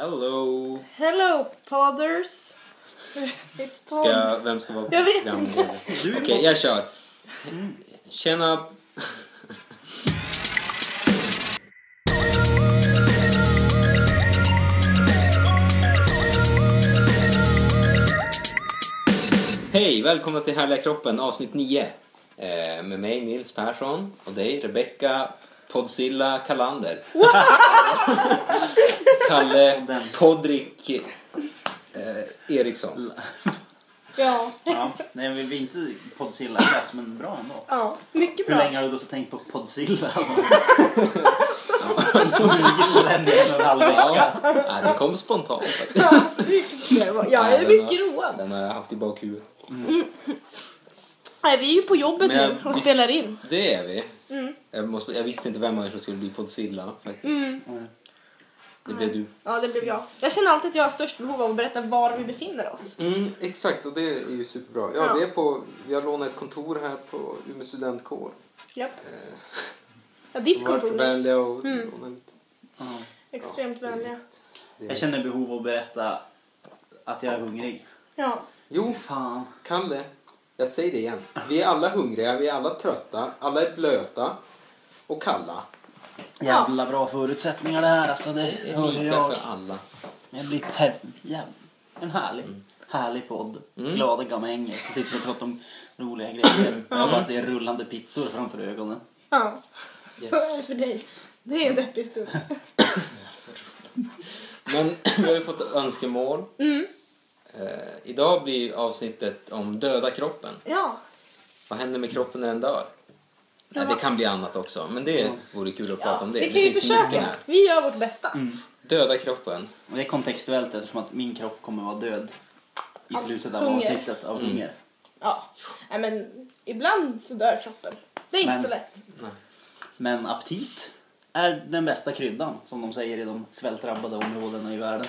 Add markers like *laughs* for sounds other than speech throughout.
Hello! Hello podders. *laughs* It's Ska, pods. vem ska vara Jag vet programledare? Är Okej, jag kör. Tjena! Hej, välkomna till Härliga kroppen avsnitt 9. Eh, med mig Nils Persson och dig Rebecca Podzilla Kalander. Kalle. Podrik eh, Eriksson. Ja. Ja, nej, vi är inte Podzilla-klass, men bra ändå. ja, mycket Hur bra. länge har du och tänkt på Podzilla? Smugit på den i en och en halv vecka. Ja, det kom spontant faktiskt. Ja, Jag är mycket road. Den har jag haft i bakhuvudet. Nej, vi är ju på jobbet Men nu jag- och visst- spelar in. Det är vi. Mm. Jag, måste, jag visste inte vem av er som skulle bli Podzilla faktiskt. Mm. Det blev du. Ja, det blev jag. Jag känner alltid att jag har störst behov av att berätta var vi befinner oss. Mm, exakt, och det är ju superbra. Ja, Ja. Vi, är på, vi har lånat ett kontor här på Umeå studentkår. Japp. Eh, Ja, ditt kontor Nils. vänliga och Mm. ut. Ja. Extremt Ja, vänliga. Jag känner behov av att berätta att jag är hungrig. Ja. Jo, Fan. Kalle. Jag säger det igen. Vi är alla hungriga, vi är alla trötta, alla är blöta och kalla. Jävla bra förutsättningar det här alltså. Det Det är hör lika jag. för alla. Jag blir per... Jävla. En härlig, härlig podd. Mm. Glada gamänger som sitter och pratar om roliga grejer. Och jag bara ser rullande pizzor framför ögonen. Ja. Så är det för dig. Det är en deppig stund. Men vi har ju fått önskemål. Mm. Eh, idag blir avsnittet om döda kroppen. Ja. Vad händer med kroppen när den dör? Ja. Nej, det kan bli annat också, men det vore kul att prata ja. om det. Vi kan ju försöka. Vi gör vårt bästa. Döda kroppen. Och det är kontextuellt eftersom att min kropp kommer vara död i Av slutet av hunger. avsnittet av Mm. hunger. Ja. Nej, men ibland så dör kroppen. Det är inte Men- så lätt. Nej. Men aptit är den bästa kryddan som de säger i de svältdrabbade områdena i världen.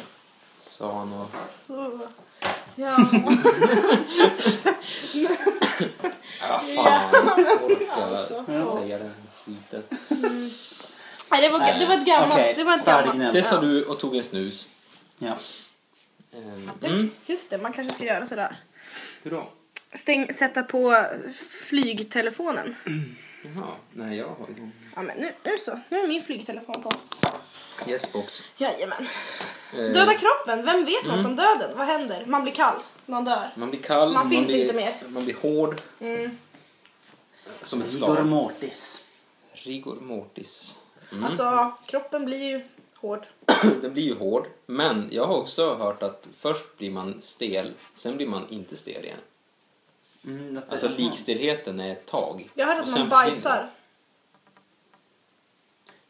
Sa han och... Så. Ja. Ja, fan. Jag orkar Alltså. säga den skiten. Nej, det, var, det var ett gammalt. Okej, det var ett färdig gammalt. gnäll. Det sa du och tog en snus. Ja. Ehm, Mm. Just det, man kanske ska göra sådär. Hur då? Stäng, sätta på flygtelefonen. Jaha, nej jag har ju... Ja, men nu, nu så. Nu är min flygtelefon på. Yes box. Jajamän. Eh, Döda kroppen, vem vet något om döden? Vad händer? Man blir kall, man dör. Man blir kall, Man finns blir, inte mer. Man blir hård. Mm. Som ett Rigor slag. mortis. Rigor mortis. Mm. Alltså, kroppen blir ju hård. *clears throat* Den blir ju hård. Men jag har också hört att först blir man stel, sen blir man inte stel igen. Mm, Alltså likstelheten är ett tag. Jag har hört att man bajsar.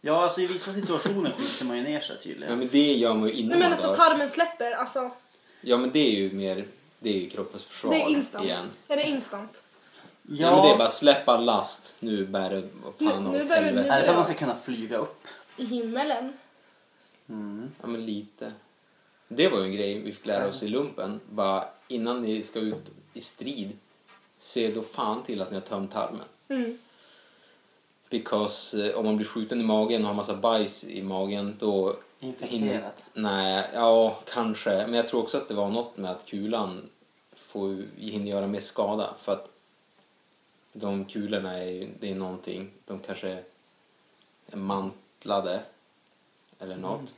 Ja, alltså i vissa situationer skiter man ju ner sig tydligen. Ja men det gör man ju innan Nej men man alltså dör. tarmen släpper, alltså. Ja men det är ju mer, det är ju kroppens försvar Det är instant. igen. Är det instant? Ja. men det är bara släppa last, nu bär det fan Nu- nu åt bär det- helvete. nu- Är det för att man ska kunna flyga upp? I himmelen. Mm. Ja men lite. Det var ju en grej vi fick lära oss i lumpen. Bara innan ni ska ut i strid, se då fan till att ni har tömt tarmen. Mm. Because eh, om man blir skjuten i magen och har massa bajs i magen då Infekterat. Nej, ja kanske. Men jag tror också att det var något med att kulan får hinner göra mer skada. För att de kulorna är ju, det är någonting, de kanske är mantlade eller något.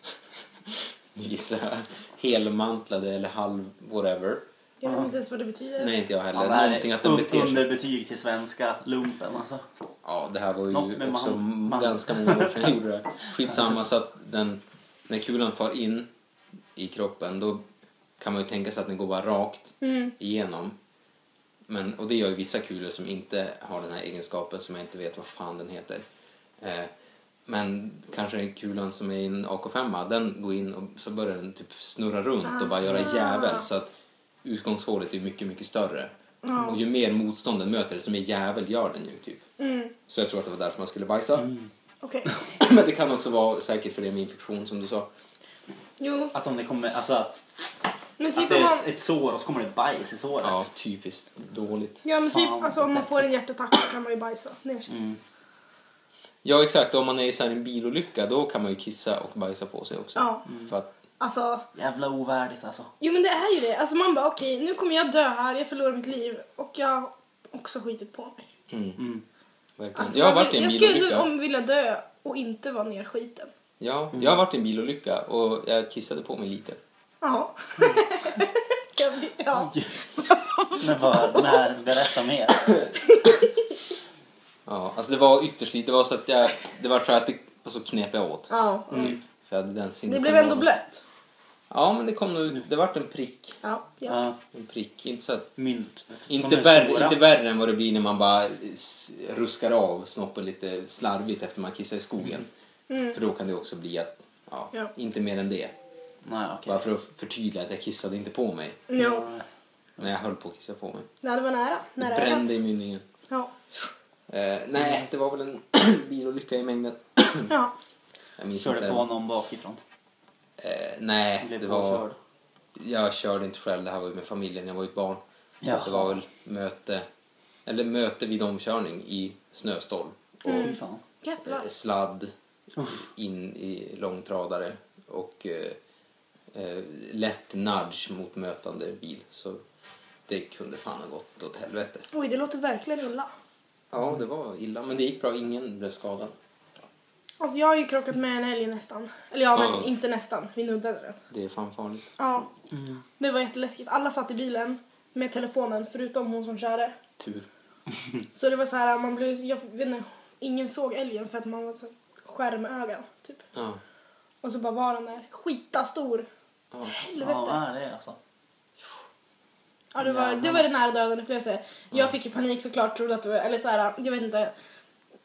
*laughs* Gissar jag. Helmantlade eller halv whatever. Jag vet inte ens vad det betyder. Nej, inte jag Ja, heller. här någonting att den un- beter sig. underbetyg till svenska lumpen alltså. Ja, det här var ju också man- man- ganska många år sedan jag gjorde det. Skitsamma, så att den, när kulan far in i kroppen då kan man ju tänka sig att den går bara rakt Mm. igenom. Men, och det gör ju vissa kulor som inte har den här egenskapen som jag inte vet vad fan den heter. Eh, men kanske kulan som är i en AK5, den går in och så börjar den typ snurra runt och bara göra Ah. jävel. Så att utgångshålet är mycket, mycket större. Ja. Och ju mer motstånd den möter, desto mer jävel gör den ju typ. Mm. Så jag tror att det var därför man skulle bajsa. Mm. Okej. *clears throat* Men det kan också vara säkert för det med infektion som du sa. Jo, Att om det kommer, alltså att, men typ att det man... är ett sår och så kommer det bajs i såret. Ja, typiskt dåligt. Ja men typ Fan, alltså, om man får en hjärtattack så kan man ju bajsa ner sig. Mm. Ja, exakt. Om man är i så här en bilolycka då kan man ju kissa och bajsa på sig också. Ja. För att Alltså, Jävla ovärdigt alltså. jo men det är ju det. Alltså man bara okej, nu kommer jag dö här, jag förlorar mitt liv och jag har också skitit på mig. Mm, Mm. verkligen. Alltså, jag har man varit i vill, en jag skulle bilolycka. ändå om vilja dö och inte vara nerskiten. Ja, jag har varit i en bilolycka och jag kissade på mig lite. Ja. *laughs* Blir- ja. *laughs* Men vad, när, berätta mer. *laughs* Ja, alltså det var ytterst lite. Det var så att jag, det var så att det, och så knep jag åt. ja. Typ. För jag hade den Det blev ändå blött. Ja, men det kom nog ut. Det vart en prick. Ja. ja. Ja, En prick. Inte så att mynt. Inte är värre, stora. inte värre än vad det blir när man bara s- ruskar av snoppen lite slarvigt efter man kissar i skogen. Mm. För då kan det också bli att, ja, Ja. inte mer än det. Nej, okej. Bara för att förtydliga att jag kissade inte på mig. Ja. Men jag höll på att kissa på mig. Nej, det var nära. Det Nära brände ögat. i mynningen. Ja. Eh, nej, det var väl en *clears throat* bilolycka i mängden. Ja. Jag minns Körde inte. på någon bakifrån. Eh, nej, det var... Jag körde inte själv, det här var ju med familjen, jag var ju ett barn. Jaha. Det var väl möte, eller möte vid omkörning i snöstorm. Och. Jävlar. eh, sladd in i långtradare och eh, eh, lätt nudge mot mötande bil. Så det kunde fan ha gått åt helvete. Oj, det låter verkligen illa. Ja, det var illa, men det gick bra. Ingen blev skadad. Alltså jag har ju krockat med en älg nästan. Eller ja, men Ja. inte nästan. Vi nuddade den. Det är fan farligt. Ja. Mm. Det var jätteläskigt. Alla satt i bilen med telefonen förutom hon som körde. Tur. *laughs* Så det var så här, man blev, jag vet inte, ingen såg älgen för att man var så här skärmögon typ. Ja. Och så bara var den där skitastor. Ja. Helvete. Ja, Ja, det är det alltså. det, var, det var det nära döden upplevelse. Jag fick ju panik såklart, trodde att det var, eller så här, jag vet inte.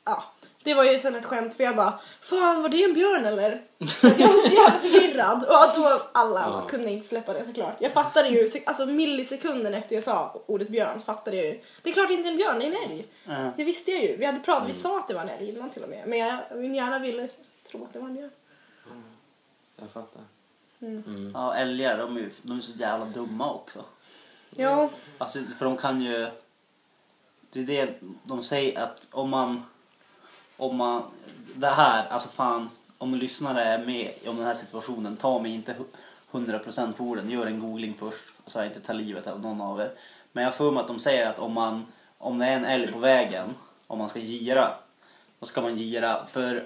Ja. Det var ju sen ett skämt för jag bara, fan var det en björn eller? Att jag var så jävla förvirrad och då alla Ja. kunde inte släppa det såklart. Jag fattade ju, alltså millisekunden efter jag sa ordet björn fattade jag ju. Det är klart inte en björn, det är en älg. Ja. Det visste jag ju. Vi hade pratat, vi sa att det var en älg innan till och med. Men jag, min hjärna ville tro att det var en björn. Jag fattar. Mm. Mm. Ja, älgar de är, ju- de är så jävla dumma också. Ja, Alltså, för de kan ju... Det är det de säger att om man... Om man... Det här, alltså fan. Om lyssnare är med om den här situationen, ta mig inte hu- 100% på orden. Gör en googling först så jag inte tar livet av någon av er. Men jag för mig att de säger att om man... Om det är en älg på vägen, om man ska gira, då ska man gira. För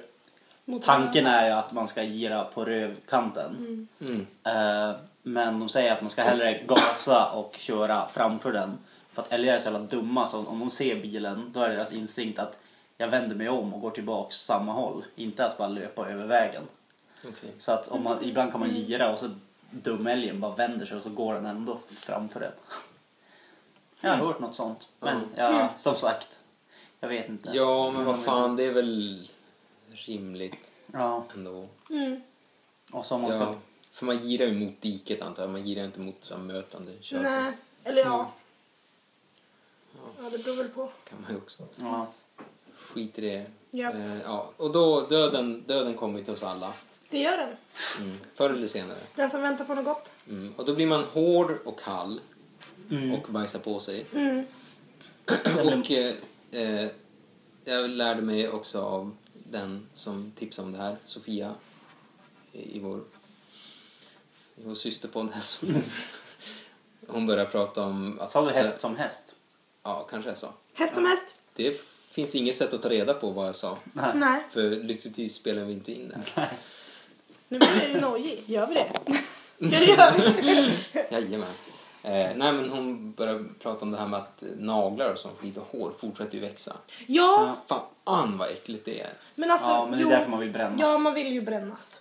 tanken är ju att man ska gira på rövkanten. Mm. Mm. Eh, men de säger att man ska hellre gasa och köra framför den. För att älgar är så jävla dumma så om de ser bilen då är deras instinkt att jag vänder mig om och går tillbaks samma håll. Inte att bara löpa över vägen. Okej. Så att om man, ibland kan man gira och så dumälgen bara vänder sig och så går den ändå framför den. Jag har hört något sånt. Men ja, som sagt. Jag vet inte. Ja, men vad fan, det är väl rimligt Ja, ändå. Mm. och så man ska... Ja, för man girar ju mot diket antar jag, man girar inte mot så mötande körfält. Nej, eller ja. Ja, det beror väl på. kan man ju också. Ja. Skit i det. Ja. Eh, ja. Och då, döden, döden kommer ju till oss alla. Det gör den. Mm. Förr eller senare. Den som väntar på något gott. Mm. Och då blir man hård och kall Mm. och bajsar på sig. Mm. *clears throat* Och eh, jag lärde mig också av den som tipsade om det här, Sofia, i, vår, i vår systerpodd Häst som häst. Hon började prata om... Att, Sa du häst som häst? Ja, kanske jag sa. Häst som häst. Det finns inget sätt att ta reda på vad jag sa. Nej. Nej, För lyckligtvis spelar vi inte in det. här. nu blir ju nojig. Gör vi det? ja, det gör vi. Jajamän. Eh, nej men hon började prata om det här med att naglar och sånt skit och hår fortsätter ju växa. Ja, Fan vad äckligt det är. men alltså. Ja, men det är jo. därför man vill brännas. Ja, man vill ju brännas.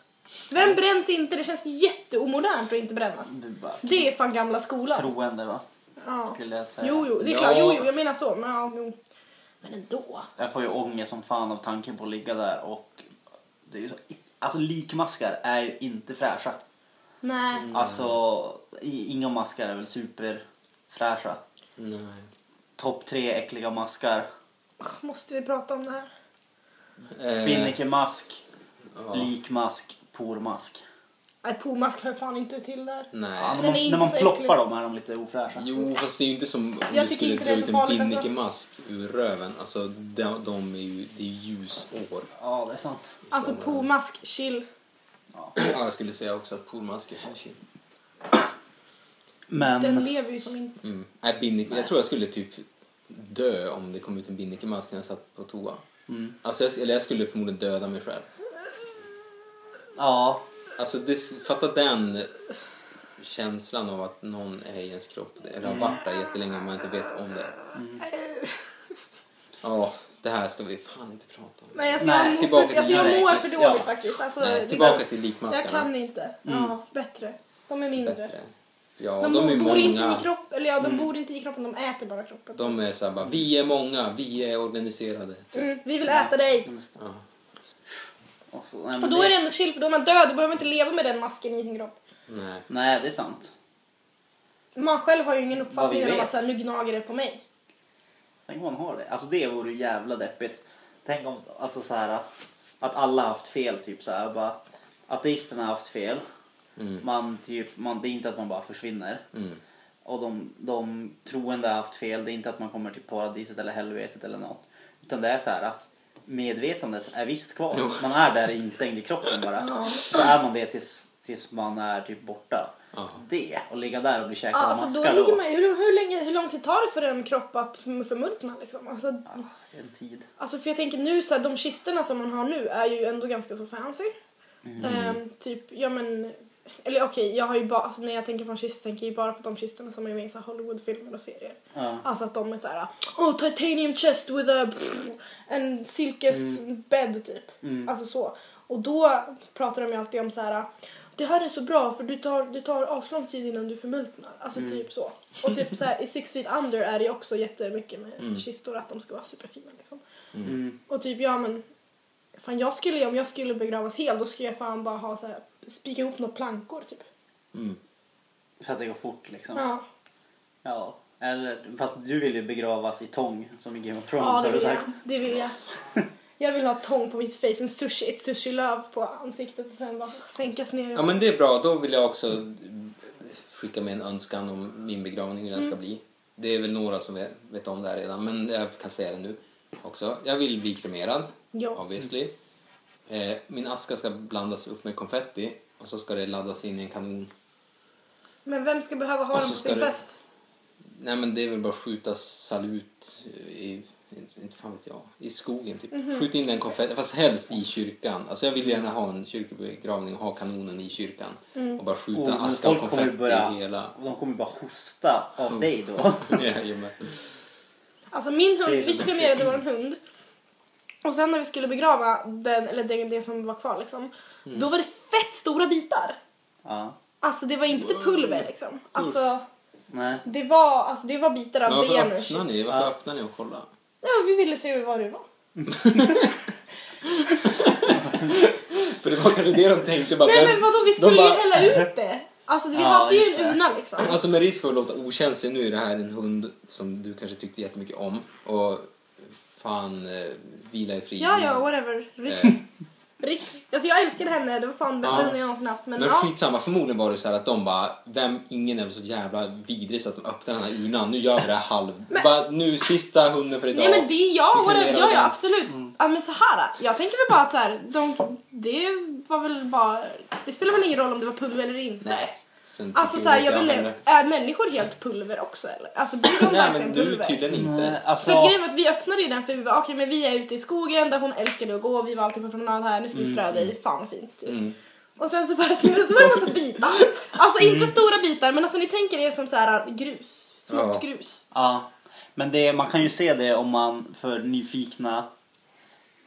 Vem bränns inte? Det känns jätteomodernt att inte brännas. Du bara Det är fan gamla skolan. troende va? Ja. Skulle jag säga. Jo, jo, det är Ja. klart. Jo, jo, jag menar så. Men, ja, jo. Men ändå. Jag får ju ångest som fan av tanken på att ligga där och det är ju så, alltså likmaskar är ju inte fräscha. Nej. Alltså i- inga maskar är väl superfräscha. Nej. Topp tre äckliga maskar. Måste vi prata om det här? Eh, Binnikemask, ja. likmask, pormask. Nej, pomask hör fan inte till där. Nej. Ja, när Den man, är inte när man så ploppar äcklig. dem är de lite ofräscha. Jo, fast det är ju inte som om Jag du tycker skulle inte dra ut en farligt, alltså. binnikemask ur röven. Alltså, de, de är ju, det är ljusår. Ja, det är sant. Alltså pomask, chill. Ja. *clears throat* Ja, jag skulle säga också att poolmask är fashion. Men... Den lever ju som inte. Mm. Nej, binnik, jag tror jag skulle typ dö om det kom ut en binnikemask när jag satt på toa. Mm. Alltså jag, eller jag skulle förmodligen döda mig själv. Ja. Alltså det, fatta den känslan av att någon är i ens kropp. Eller har varit där jättelänge och man inte vet om det. Ja, det här ska vi fan inte prata om. Nej, jag, ska Nej, tillbaka för, alltså, till jag mår för dåligt Ja. faktiskt. Alltså, Nej, det- tillbaka till likmaskarna. Jag kan inte. Ja, bättre. De är mindre. Bättre. Ja, De, de, är bor inte många. i kroppen, eller ja, de bor inte i kroppen, de äter bara kroppen. De är såhär bara, vi är många, vi är organiserade. Mm, vi vill äta dig. Ja. Och, så, nej, Och då är det ändå chill för då är man död, då behöver man inte leva med den masken i sin kropp. Nej. Nej, det är sant. Man själv har ju ingen uppfattning om att så här, nu gnager det på mig. Tänk om man har det. Alltså det vore ju jävla deppigt. Tänk om, alltså så här att alla haft fel typ så här bara. Ateisterna har haft fel. Mm. Man typ, man, det är inte att man bara försvinner. Mm. Och de, de troende har haft fel. Det är inte att man kommer till paradiset eller helvetet eller något. Utan det är så här. Medvetandet är visst kvar. Jo. Man är där instängd i kroppen bara. Så är man det tills, tills man är typ borta. Ja. Det, och ligga där och bli käkad Ja, av alltså, då maskar ligger då. man, hur, hur, länge, hur lång tid tar det för en kropp att förmultna? Liksom? Alltså, En tid. alltså, för jag tänker nu, så här, de kisterna som man har nu är ju ändå ganska så fancy. Mm. Ehm, typ, ja men, eller okej, jag har ju bara, alltså, när jag tänker på en kista tänker jag ju bara på de kisterna som är med i så Hollywoodfilmer och serier. Ja. Alltså att de är så här, oh titanium chest with a, en silkesbädd typ. Mm. Alltså så. Och då pratar de ju alltid om så här. Det här är så bra för du tar, det tar aslång tid innan du förmultnar. Alltså Mm. typ så. Och typ så här, i Six Feet Under är det ju också jättemycket med Mm. kistor att de ska vara superfina liksom. Mm. Och typ ja men fan jag skulle om jag skulle begravas helt då skulle jag fan bara ha så här spika ihop några plankor typ. Mm. Så att det går fort liksom. Ja, Ja. Eller, fast du vill ju begravas i tång som i Game of Thrones ja har det du vill jag. sagt. Det vill jag. *laughs* Jag vill ha tång på mitt face, en sushi, ett sushi-löv på ansiktet och sen bara sänkas ner. Ja men det är bra, då vill jag också skicka med en önskan om min begravning hur den ska bli. Det är väl några som vet, vet om det här redan men jag kan säga det nu också. Jag vill bli kremerad, Ja. obviously. Eh, min aska ska blandas upp med konfetti och så ska det laddas in i en kanon. Men vem ska behöva ha Och den så på ska sin det- fest? Nej men det är väl bara att skjuta salut i, inte fan vet jag, i skogen typ. Mhm. Skjut in den konfetti, fast helst i kyrkan. Alltså jag vill gärna ha en kyrkobegravning och ha kanonen i kyrkan. Mm. Och bara skjuta Och- men aska och folk kommer ju konfetti börja- i hela. Och de kommer ju bara hosta av dig då. *laughs* Jajamän. Alltså min hund, vi kremerade vår hund. Och sen när vi skulle begrava den, eller det, det som var kvar liksom. Mm. Då var det fett stora bitar. Ja. Alltså det var inte pulver liksom. Alltså Nej. det var, alltså, det var bitar av varför ben och shit. ni? Varför Ja. öppnar ni och kollar? Ja, vi ville se vad det var. *laughs* För det var kanske det de tänkte bara. Nej men vadå, vi skulle bara- ju hälla ut det. Alltså vi Ja, hade ju en urna liksom. Alltså med risk för att låta okänslig, nu är det här en hund som du kanske tyckte jättemycket om. Och fan, eh, vila i frid. Ja, ja, whatever. Rick. Eh, *laughs* Rick. Alltså jag älskade henne, det var fan bästa Ja. hunden jag någonsin haft. Men, Men ja. skitsamma, förmodligen var det så här att de bara, vem, ingen är väl så jävla vidrig så att de öppnar den här urnan. Nu gör vi det här halv. Bara, nu sista hunden för idag. Nej men det är jag, whatever. ja, ja absolut. Ja men så här. jag tänker väl bara att så här, de, det var väl bara, det spelar väl ingen roll om det var pulver eller inte. Nej. Sen Alltså så här, jag inte, heller. är människor helt pulver också eller? Alltså blir de *laughs* Nej verkligen men du pulver? tydligen inte. Nej, alltså, För att grejen var att vi öppnade ju den för vi var okej men vi är ute i skogen där hon älskade att gå, vi var alltid på promenad här, nu ska vi strö dig, fan vad fint typ. Mm. Och sen så bara öppnade *laughs* vi så var det en massa *laughs* bitar. Alltså inte stora bitar men alltså ni tänker er som så här grus, smått Ja. grus. Ja. Men det, man kan ju se det om man, för nyfikna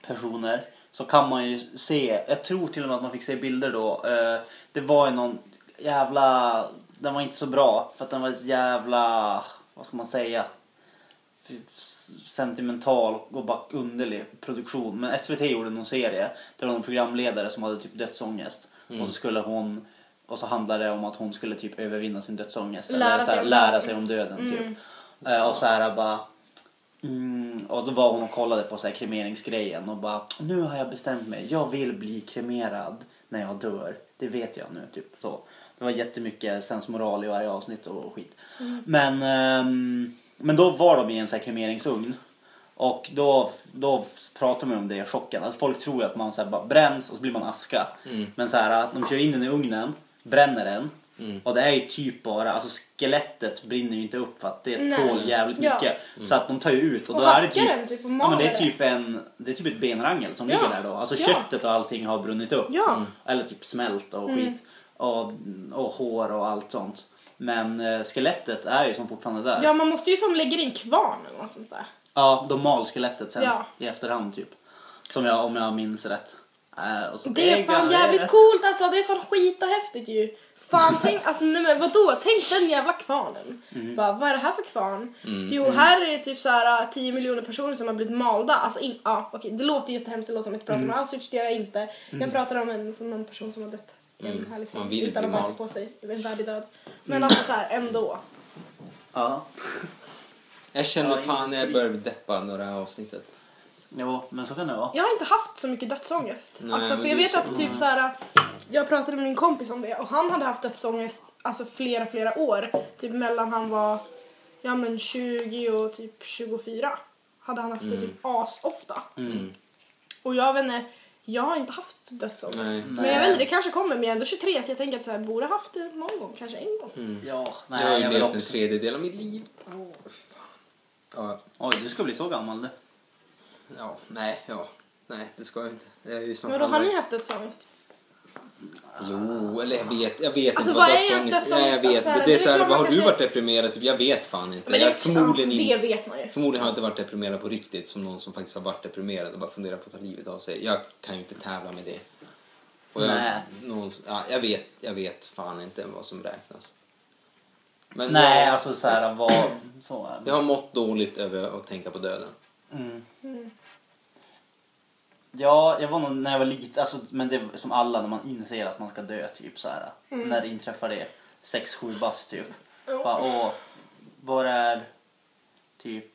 personer, så kan man ju se, jag tror till och med att man fick se bilder då. Eh, det var ju någon jävla, den var inte så bra för att den var jävla, vad ska man säga, sentimental och bara underlig produktion. Men SVT gjorde någon serie där det var någon programledare som hade typ dödsångest. Mm. Och så skulle hon och så handlade det om att hon skulle typ övervinna sin dödsångest. Lära eller så här, sig om lära sig om döden Mm. typ. Eh, och så här bara Mm, och då var hon och kollade på så här kremeringsgrejen och bara nu har jag bestämt mig, jag vill bli kremerad när jag dör. Det vet jag nu. Typ så. Det var jättemycket sensmoral i varje avsnitt och skit. Men, ehm, men då var de i en så här kremeringsugn Och då, då pratar man om det i chocken. Alltså folk tror ju att man så här bara bränns och så blir man aska. Mm. Men så här, de kör in den i ugnen, bränner den. Mm. Och det är ju typ bara, alltså skelettet brinner ju inte upp för att det Nej. tål jävligt Ja. mycket. Så att de tar ju ut och, Och då är det typ, den typ ja, men det är typ en, det är typ ett benrangel som Ja. ligger där då. Alltså Ja. köttet och allting har brunnit upp. Ja. Mm. Eller typ smält och skit. Och, och hår och allt sånt. Men eh, skelettet är ju som fortfarande där. Ja, man måste ju som lägger in kvarn eller något sånt där. Ja, de mal skelettet sen Ja. i efterhand typ. Som jag, om jag minns rätt. Eh, och så Det är fan jävligt coolt alltså, det är fan skita häftigt ju. Fan tänk, alltså nej men vadå, tänk den jävla kvarnen. Mm. Bara, vad är det här för kvarn? Jo här är det typ så här 10 miljoner personer som har blivit malda. Alltså in, ja okej det låter jättehemskt, det låter som att jag pratar Mm. om Auschwitz, det gör jag inte. Jag pratar om en, som en person som har dött. En Mm. härlig Man scen, vill utan bli att bajsa mald. på sig, en värdig död. Men alltså så här ändå. Ja. *laughs* Jag känner Ja, fan jag industri. börjar bli deppad några avsnittet. Jo, men så kan det vara. Jag har inte haft så mycket dödsångest. Nej, alltså, men för jag det är vet så- att typ så här, jag pratade med min kompis om det och han hade haft dödsångest alltså flera, flera år. Typ mellan han var ja, men 20 och typ 24. Hade han haft det typ asofta. Mm. Och jag vet inte, jag har inte haft dödsångest. Nej. Men jag vet inte, det kanske kommer. Men jag är ändå 23 så jag tänker att jag borde haft det någon gång, kanske en gång. Mm. Ja, jag har nej, ju levt en tredjedel av mitt liv. Fan. Ja, Oj, du ska bli så gammal du. ja, nej, ja. Nej, det ska jag inte. Jag är ju snart Men då har ni haft dödsångest? Jo, eller jag vet, jag vet Alltså, inte vad vad är dödsångest Nej, jag dödsångest? vet. Alltså, Det är så här, vad har du kanske- varit deprimerad? Typ, jag vet fan inte. Men jag det, förmodligen ja, inte. det vet man ju. Förmodligen har jag inte varit deprimerad på riktigt som någon som faktiskt har varit deprimerad och bara funderar på att ta livet av sig. Jag kan ju inte tävla med det. Och jag, Nej. någon, ja, jag, vet, jag vet fan inte vad som räknas. Men Nej, jag, alltså så här, vad... Så är jag det. har mått dåligt över att tänka på döden. Mm. Mm. Ja, jag var nog när jag var liten, alltså, men det är som alla när man inser att man ska dö typ så här. När det inträffar det, 6-7 bast typ. Jo. Bara, åh, var är typ,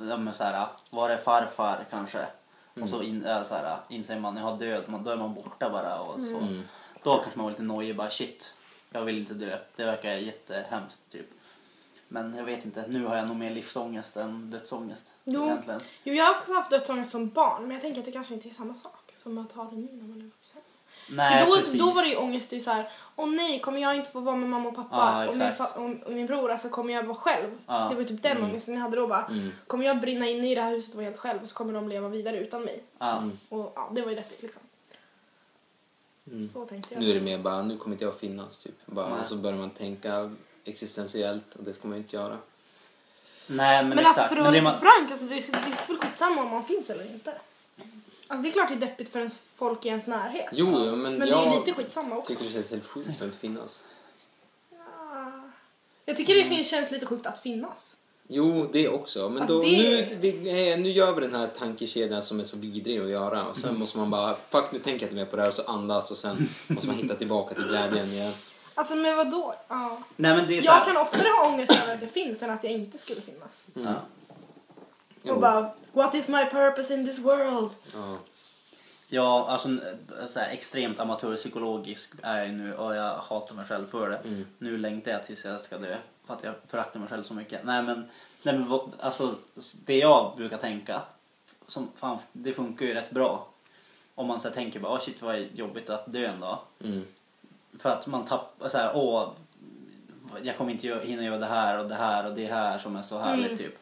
ja men så här, var är farfar kanske? Och så, in, äh, så här, inser man, jag död, man, då är man borta bara och så. Mm. Då kanske man var lite nojig, bara shit, jag vill inte dö. Det verkar jättehemskt typ. Men jag vet inte, nu har jag nog mer livsångest än dödsångest. Jo. Egentligen. Jo, jag har också haft dödsångest som barn, men jag tänker att det kanske inte är samma sak som att ha det nu när man är vuxen. Nej, För då, precis. då var det ju ångest i så här, åh nej, kommer jag inte få vara med mamma och pappa Ja, och, min fa- och, min bror, alltså kommer jag vara själv? Ja. Det var typ den Mm. ångesten jag hade då bara, Mm. kommer jag brinna inne i det här huset och vara helt själv och så kommer de leva vidare utan mig? Mm. Och ja, det var ju deppigt liksom. Mm. Så tänkte jag. Nu är det mer bara, nu kommer inte jag att finnas. Typ. Bara, och så börjar man tänka existentiellt och det ska man ju inte göra. Nej men, Men, exakt. alltså för att men vara det lite man... frank, alltså, det, det är väl skitsamma om man finns eller inte. Alltså det är klart det är deppigt för ens folk i ens närhet. Jo, jo, men, Men det jag är lite skitsamma också. tycker det känns helt sjukt att inte finnas. Ah. Jag tycker det finns, känns lite sjukt att finnas. Jo, det också. Men Alltså, då, det- nu, vi, eh, nu gör vi den här tankekedjan som är så vidrig att göra. Och sen måste man bara, fuck nu tänker jag inte mer på det här och så andas och sen måste man hitta tillbaka till glädjen igen. Alltså men vadå? Ja. Nej men det är så här... Jag kan oftare ha ångest över att jag finns än att jag inte skulle finnas. Ja. Jo. Och bara, what is my purpose in this world? Ja. Ja, alltså så här, extremt amatörpsykologisk är jag nu och jag hatar mig själv för det. Mm. Nu längtar jag tills jag ska dö för att jag föraktar mig själv så mycket. Nej men, nej, men vad- alltså, det jag brukar tänka, som, fan, det funkar ju rätt bra. Om man så här, tänker bara, oh, shit vad jobbigt att dö en dag. Mm. För att man tappar så här, åh, jag kommer inte hinna göra det här och det här och det här som är så härligt Mm. typ.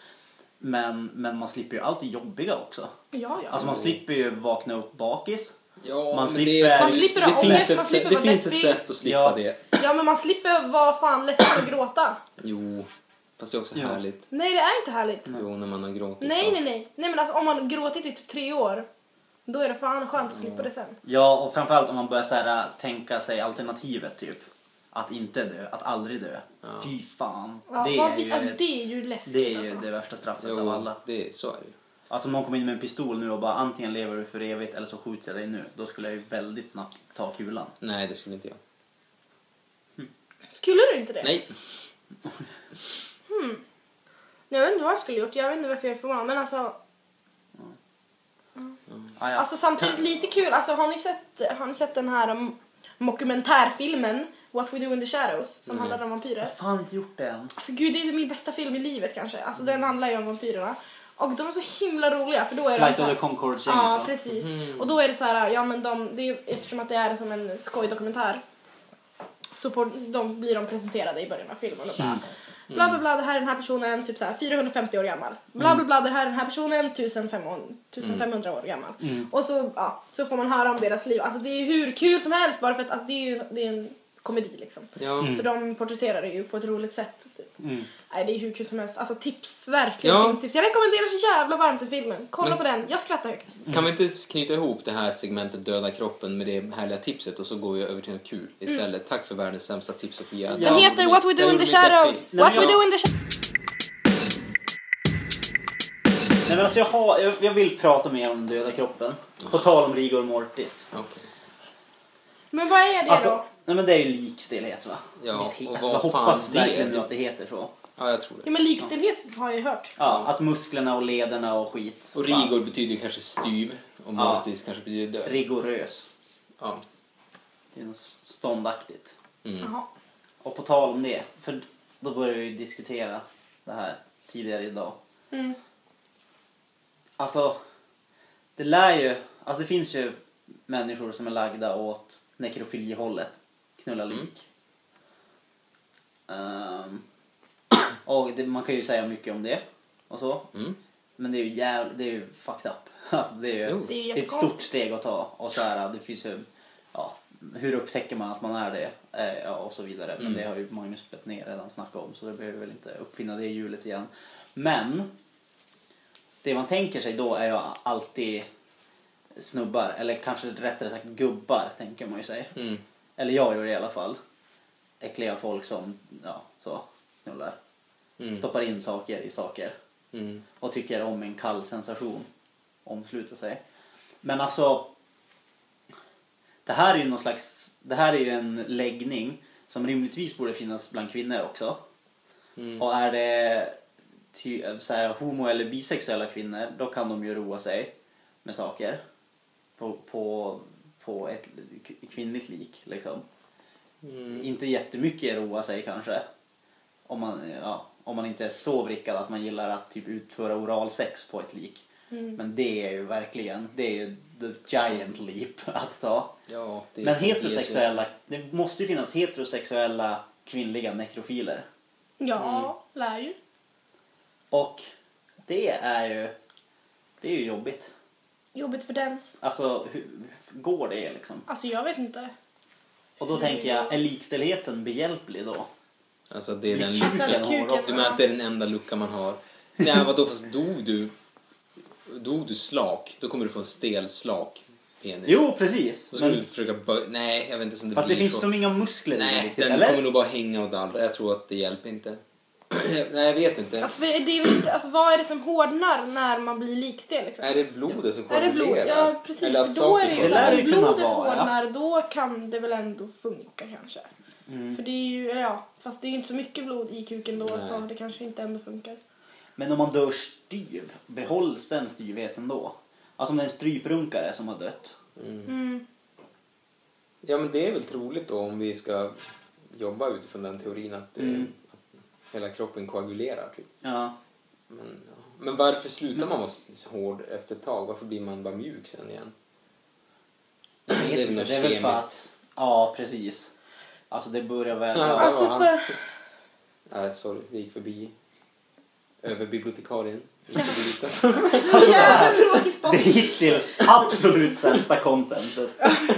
Men, men man slipper ju allt det jobbiga också. Ja, ja. Alltså man slipper ju vakna upp bakis. Ja, Man slipper- det, Man slipper det ha finns ångest, ett, man slipper det finns ett sätt att slippa Ja. det. ja, men man slipper vara fan ledsen och gråta. Jo, fast det är också Jo. härligt. Nej, det är inte härligt. Jo, när man har gråtit. Nej, nej, nej. Nej, men alltså om man gråtit i typ tre år, då är det fan skönt att slippa det sen. Ja, och framförallt om man börjar så här, tänka sig alternativet typ. Att inte dö, att aldrig dö. Ja. Fy fan. Ja, det, är vi, ju, alltså, det är ju läskigt det är ju alltså. det värsta straffet Jo, av alla. det, så är det ju. Alltså om någon kommer in med en pistol nu och bara antingen lever du för evigt eller så skjuter jag dig nu. Då skulle jag ju väldigt snabbt ta kulan. Nej, det skulle inte jag. Skulle du inte det? Nej. *laughs* Jag vet inte vad jag skulle gjort. Jag vet inte varför jag är förvånad. Men alltså, Ah, ja. alltså samtidigt lite kul. Alltså har ni sett, har ni sett den här um, dokumentärfilmen What We Do In The Shadows som Nej. handlar om jag vampyrer? har fan inte gjort det än. Alltså gud, det är min bästa film i livet kanske. Alltså den handlar ju om vampyrerna. Och de är så himla roliga för då är de Flight så of the Conchords Ja, precis. Mhm. Och då är det så här, ja men de, det är, eftersom att det är som en skojdokumentär så på, de blir de presenterade i början av filmen och bara Mm. Bla bla bla det här är den här personen typ så här 450 år gammal. Bla Mm. bla bla det här är den här personen 1500, 1500 år gammal. Mm. Och så, ja, så får man höra om deras liv. Alltså det är hur kul som helst bara för att alltså, det är ju det är en komedi liksom. Ja. Mm. Så de porträtterar det ju på ett roligt sätt. Typ. Mm. Nej, det är hur kul som helst. Alltså tips, verkligen Ja. filmtips. Jag rekommenderar så jävla varmt den filmen. Kolla Men- på den, jag skrattar högt. Kan vi inte knyta ihop det här segmentet Döda kroppen med det härliga tipset och så går vi över till något kul istället. Tack för världens sämsta tips. Den Ja, heter What We Do Den In The Shadows. What We jag- Do In The Shadows. Nej men alltså jag, har, jag, jag vill prata mer om döda kroppen. På tal om Rigor Mortis. Okej. Men vad är det Alltså, då? Nej men det är ju likstelhet va? Ja, Visst och vad jag fan hoppas det verkligen är. nu att det heter så. Ja, jag tror Ja det. men likstillhet har jag ju hört. Ja, att musklerna och lederna och skit. Och rigor betyder ju kanske styv och Ja. mortis kanske betyder död. Rigorös. Ja. Det är något ståndaktigt. Mm. Jaha. Och på tal om det, för då började vi diskutera det här tidigare idag. Mm. Alltså, det lär ju, alltså det finns ju människor som är lagda åt nekrofilihållet, knulla lik. Ehm, och det, man kan ju säga mycket om det och så. Mm. Men det är ju jävla, det är ju fucked up. *laughs* Alltså det är ju Jo. Det är ju det är ett stort steg att ta. Och så här, det finns ju, ja, hur upptäcker man att man är det? Eh, ja, och så vidare. Men Mm. det har ju Magnus Bettner redan snackat om så det behöver väl inte uppfinna det hjulet igen. Men det man tänker sig då är ju alltid snubbar, eller kanske rättare sagt gubbar tänker man ju sig. Mm. Eller jag gör det i alla fall. Äckliga folk som, ja, så, knullar. Mm. Stoppar in saker i saker Mm. och tycker om en kall sensation omsluter sig. Men alltså, det här är ju någon slags, det här är ju en läggning som rimligtvis borde finnas bland kvinnor också. Mm. Och är det ty, så här, homo eller bisexuella kvinnor, då kan de ju roa sig med saker på, på, på ett kvinnligt lik liksom. Mm. Inte jättemycket roa sig kanske. Om man, ja, om man inte är så vrickad att man gillar att typ utföra oralsex på ett lik. Mm. Men det är ju verkligen, det är ju the giant leap *laughs* att ta. Ja, det Men heterosexuella, det måste ju finnas heterosexuella kvinnliga nekrofiler. Ja, lär ju. Och det är ju, det är ju jobbigt. Jobbigt för den. Alltså hur, går det liksom? Alltså jag vet inte. Och då tänker jag, är likställdheten behjälplig då? Alltså det är den Kuken Alltså, luckan. kuken, Du menar att det är den enda luckan man har? Nej, vadå fast dog du? Dog du slak, då kommer du få en stel slak penis. Jo, precis. Så ska Men, du försöka böja... Nej, jag vet inte om det fast det blir finns så. som inga muskler i det Nej, riktigt, den eller? kommer nog bara hänga och dallra. Jag tror att det hjälper inte. *clears throat* Nej, jag vet inte. Alltså, för det är väl inte, alltså vad är det som hårdnar när man blir likstel liksom? är det blodet som Är det blod? koagulerar? Ja precis, Eller att för då är det ju Det så här, om blodet vara, ja. hårdnar då kan det väl ändå funka kanske. Mm. För det är ju, ja, fast det är ju inte så mycket blod i kuken då Nej. så det kanske inte ändå funkar. Men om man dör styv, behålls den styvheten då? Alltså om det är en stryprunkare som har dött. Mm. Mm. Ja, men det är väl troligt då om vi ska jobba utifrån den teorin att, eh, Mm. att hela kroppen koagulerar. Typ. Ja. Men, ja. men varför slutar man vara så hård efter ett tag? Varför blir man bara mjuk sen igen? Det är väl det är väl för kemiskt. att... Ja, precis. Alltså det börjar väl... Ja, Alltså för, Nej, sorry, det gick förbi. Över bibliotekarien. *laughs* Alltså, det, jävla tråkig spot. det är hittills absolut sämsta contentet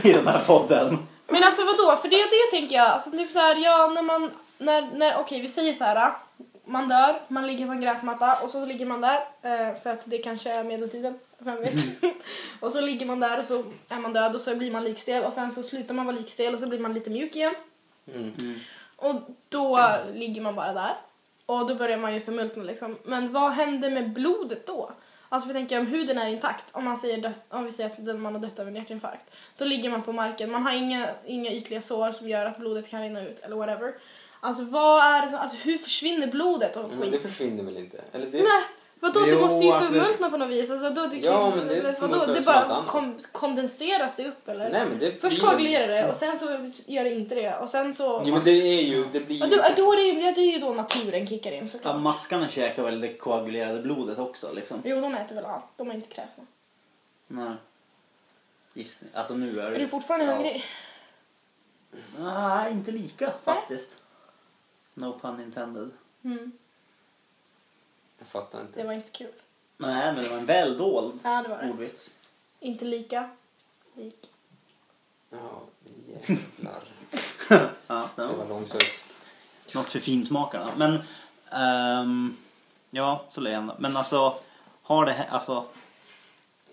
i den här podden. Men alltså vadå? För det, det tänker jag, alltså typ så här, ja när man, när, när, okej vi säger så här. Man dör, man ligger på en gräsmatta och så ligger man där eh, för att det kanske är medeltiden, vem vet. *laughs* och så ligger man där och så är man död och så blir man likstel och sen så slutar man vara likstel och så blir man lite mjuk igen. Mm. Och då ligger man bara där. Och då börjar man ju förmultna liksom. Men vad händer med blodet då? Alltså vi tänker om huden är intakt, om, man säger dött, om vi säger att den man har dött av en hjärtinfarkt. Då ligger man på marken, man har inga, inga ytliga sår som gör att blodet kan rinna ut eller whatever. Alltså vad är det som, alltså hur försvinner blodet och Men skit? det försvinner väl inte? Eller det... Nej, Vadå, det måste ju alltså, förmultna på något vis. Alltså, då, det, Ja, men det eller vadå, det bara kom, kondenseras det upp eller? Nej, men det Först koagulerar det och sen så gör det inte det och sen så... Jo, men det är ju... Det blir Ja, ju... då, då är det, ju- ja, det är ju då naturen kickar in Ja, såklart. maskarna käkar väl det koagulerade blodet också liksom? Jo, de äter väl allt. De är inte kräsna. Nej. Gissning. Alltså nu är Är det... du fortfarande Ja. hungrig? Nej, inte lika faktiskt. No pun intended. Mm. Jag fattar Det inte. var inte kul. Nej, men det var en väl dold Ja, det var det. ordvits. Inte lika. Lik. Ja, jävlar. *laughs* Ja, det Det var var långsökt. något för finsmakarna. Men, ehm, ja, så länge. Men alltså, har det, hä- alltså,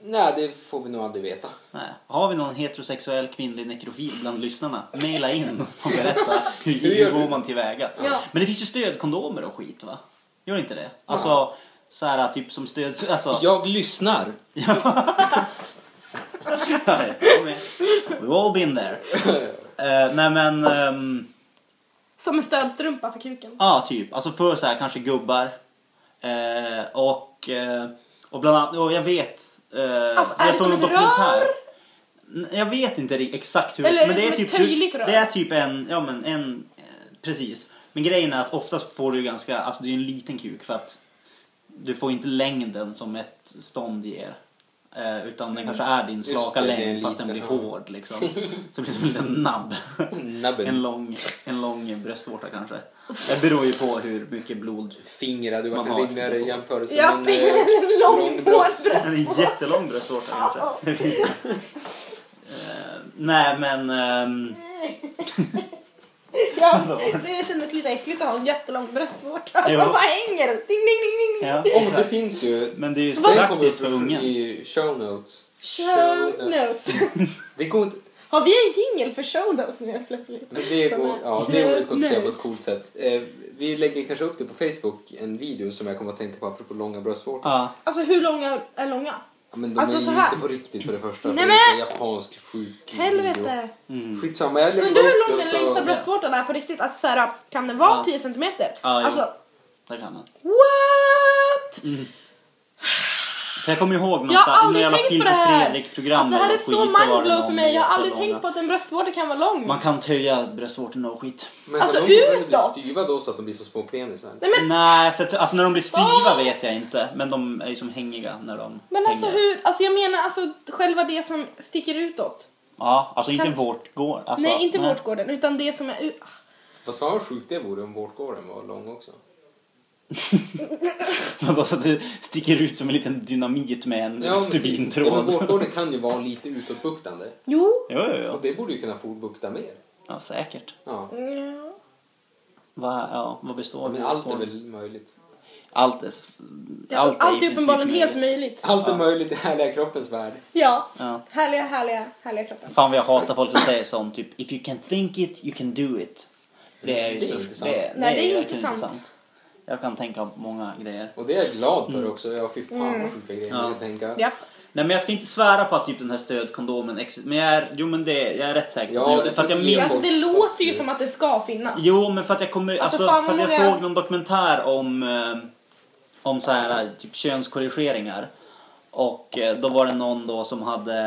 Nej, det får vi nog aldrig veta. nej. Har vi någon heterosexuell kvinnlig nekrofil bland lyssnarna? Maila in och berätta hur, Hur går man tillväga. Ja. Men det finns ju stödkondomer och skit va? Gör inte det? Alltså, så här typ som stöd... Alltså, Jag lyssnar. *laughs* We've all been there. Eh, nej men, ehm, Som en stödstrumpa för kuken. ja typ. Alltså för så här kanske gubbar. Eh, och, eh, och bland annat, och jag vet. Eh, Alltså, är jag det som ett dokumentär. rör? Jag vet inte exakt hur Eller är men det det är som ett typ töjligt rör? Det är typ en, ja men en, precis. Men grejen är att oftast får du ganska, alltså det är en liten kuk för att du får inte längden som ett stånd ger. Eh, utan den kanske är din Just slaka det, det längd fast den blir ja. hård liksom. *laughs* Så det blir som en liten nabb. En lång, en lång bröstvårta kanske. Det beror ju på hur mycket blod. Hade varit Man har- rimligare jämförelse. Ja, eh, en lång bröst. bröst. En jättelång bröstvårta kanske. Eh, nej men... ehm, *laughs* Ja, *laughs* det kändes lite äckligt att ha en jättelång bröstvårta som bara hänger. Ding, ding, ding, ding. ja. Åh, det finns ju. Men det är ju praktiskt för ungen. i show notes. Show notes. Det går inte... Har vi en jingle för show notes nu helt plötsligt? Men det, Som går, är ja, det ordet går inte att säga på ett coolt sätt. Eh, vi lägger kanske upp det på Facebook, en video som jag kommer att tänka på apropå långa bröstvårtor. Ja. Alltså hur långa är långa? Ja, men de Alltså, är så ju här. inte på riktigt för det första. Nej, för men- det är en japansk sjuk. Helvete. Mm. Skitsamma, jag lägger Undrar hur lång det den så- längsta bröstvårtan är på riktigt. Alltså så här, kan den vara Ja. 10 centimeter? Ja, jo. alltså, Där kan man. what? För jag kommer ihåg Jag har aldrig jävla tänkt på det här. Fredrik-program Alltså det här är ett så mindblow för mig. Jag har aldrig tänkt på att en bröstvårta kan vara lång. Man kan töja bröstvårtorna och skit. Men Alltså, kan de börja bli utåt. styva då så att de blir så små penisar? Nej, men, Nej, så att, alltså när de blir styva Åh! vet jag inte. Men de är ju som hängiga när de men alltså hänger. hur, alltså jag menar alltså själva det som sticker utåt. Ja, alltså inte Kan- vårtgård. Alltså, nej, inte vårtgården utan det som är. Fast fan vad sjukt det vore om vårtgården var lång också. *laughs* Vadå, så att det sticker ut som en liten dynamit med en Ja, men- stubintråd. Ja, men vårtgården kan ju vara lite utåtbuktande. Jo. Jo, jo, jo. Och det borde ju kunna forbukta mer. Ja, säkert. Ja. Ja. Va, ja, vad består Men allt är väl möjligt. Allt är, Ja, allt allt, i är uppenbarligen helt möjligt. Allt är Ja. möjligt i härliga kroppens värld. Ja. Ja. Härliga, härliga, härliga kroppen. Fan vad jag hatar folk som säger sånt typ If you can think it, you can do it. Det är ju Det är så, inte sant. Det, Nej, det är verkligen inte sant. Jag kan tänka på många grejer. Och det är jag glad Mm. för också. Ja, fy fan vad sjuka grejer man kan tänka. Japp. Nej men jag ska inte svära på att typ den här stödkondomen existerar. Men jag är, jo men det, jag är rätt säker på Ja, det. För att jag minns... Alltså det låter ju som att det ska finnas. Jo men för att jag kommer, Alltså, alltså, för att jag såg någon dokumentär om, eh, om så här typ könskorrigeringar. Och eh, då var det någon då som hade,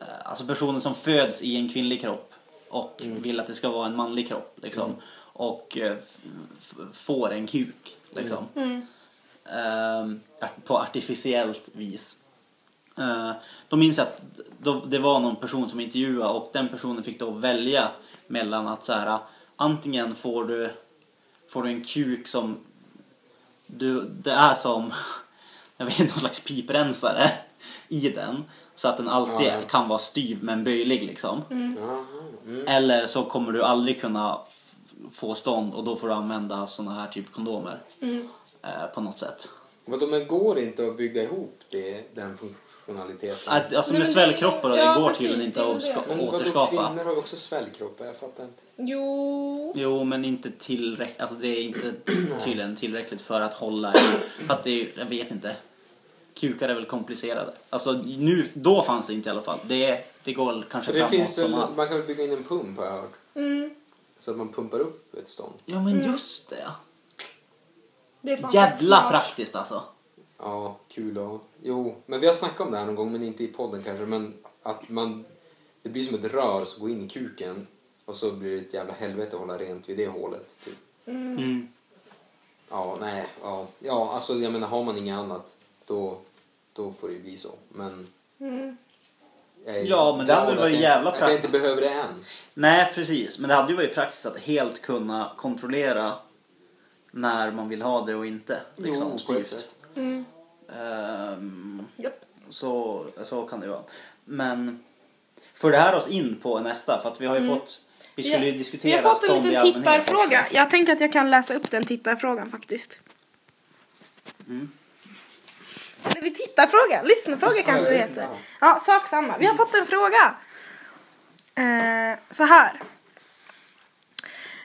eh, alltså personer som föds i en kvinnlig kropp och vill att det ska vara en manlig kropp liksom. Och eh, får en kuk liksom. Mm. Eh, art- på artificiellt vis. Eh, då minns jag att då, det var någon person som intervjuade och den personen fick då välja mellan att så här, antingen får du, får du en kuk som du, det är som *laughs* jag vet inte, någon slags piprensare *laughs* i den så att den alltid kan vara styv men böjlig liksom. Jaha, mm. Eller så kommer du aldrig kunna få stånd och då får du använda såna här typ kondomer Mm. eh, på något sätt. Men går det inte att bygga ihop det, den funktionaliteten? Att, alltså Nej, med men svällkroppar, det- ja, det går tydligen inte att det. men vadå, återskapa. kvinnor har ju också svällkroppar, jag fattar inte. Jo. Jo, men inte tillräckligt. Alltså det är inte *clears throat* tydligen tillräckligt för att hålla. För att det är, jag vet inte. Kukar är väl komplicerade. Alltså nu, då fanns det inte i alla fall. Det, det går kanske För det framåt finns väl, som allt. man kan väl bygga in en pump har jag hört. Mm. Så att man pumpar upp ett stånd. Ja men just det. Det är fan Jävla smart. praktiskt alltså. Ja, kul och... Jo, men vi har snackat om det här någon gång, men inte i podden kanske. Men att man... Det blir som ett rör som går in i kuken och så blir det ett jävla helvete att hålla rent vid det hålet. Typ. Mm. Ja, nej, ja. Ja, alltså jag menar har man inget annat då, då får det ju bli så. Men... Mm. Jag Ja, men det hade väl varit jag- jävla Att jag praktiskt. inte behöver det än. Nej, precis. Men det hade ju varit praktiskt att helt kunna kontrollera när man vill ha det och inte. Liksom, jo, på ett sätt. Mm. Ehm, Japp. så, så kan det ju vara. Men för det här oss in på nästa, för att vi har ju Mm. fått, vi skulle ju Vi diskutera har fått en liten tittarfråga. Jag tänker att jag kan läsa upp den tittarfrågan faktiskt. Mm. Eller vi tittarfråga, lyssnarfråga kanske det heter. ja. Ja, sak samma. Vi har fått en fråga. Eh, så här.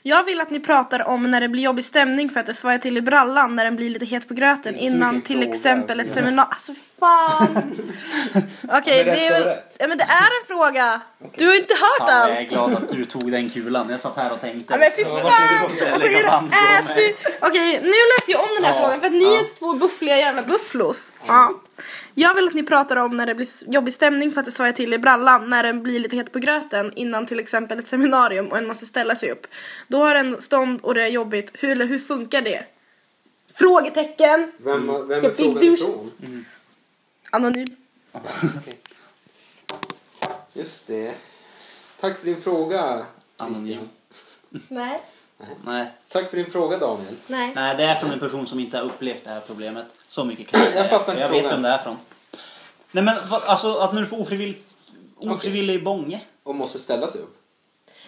Jag vill att ni pratar om när det blir jobbig stämning för att det svajar till i brallan när den blir lite het på gröten innan till frågor. exempel ett seminarium. Alltså fy fan. *laughs* Okej, Men det är väl... Ja men det är en fråga. Du har inte hört Fan, allt. jag är glad att du tog den kulan. Jag satt här och tänkte. Ja, men fy fan! du måste Och så lägga är det band på Äsby. mig. Okej, nu läser jag om den här Ja, frågan för att ni ja. är två buffliga jävla bufflos. Ja. Jag vill att ni pratar om när det blir jobbig stämning för att det svajar till i brallan när den blir lite het på gröten innan till exempel ett seminarium och en måste ställa sig upp. Då har en stånd och det är jobbigt. Hur, eller hur funkar det? Frågetecken. Vem, vem är big frågan douches. ifrån? Anonym. Just det. Tack för din fråga, Anonym. Christian. Nej. Nej. Tack för din fråga, Daniel. Nej. Nej, det är från en person som inte har upplevt det här problemet. Så mycket kan jag säga. Jag fattar inte jag vet vem det är från. Nej men vad- alltså att du får ofrivilligt ofrivillig bånge. Och måste ställa sig upp.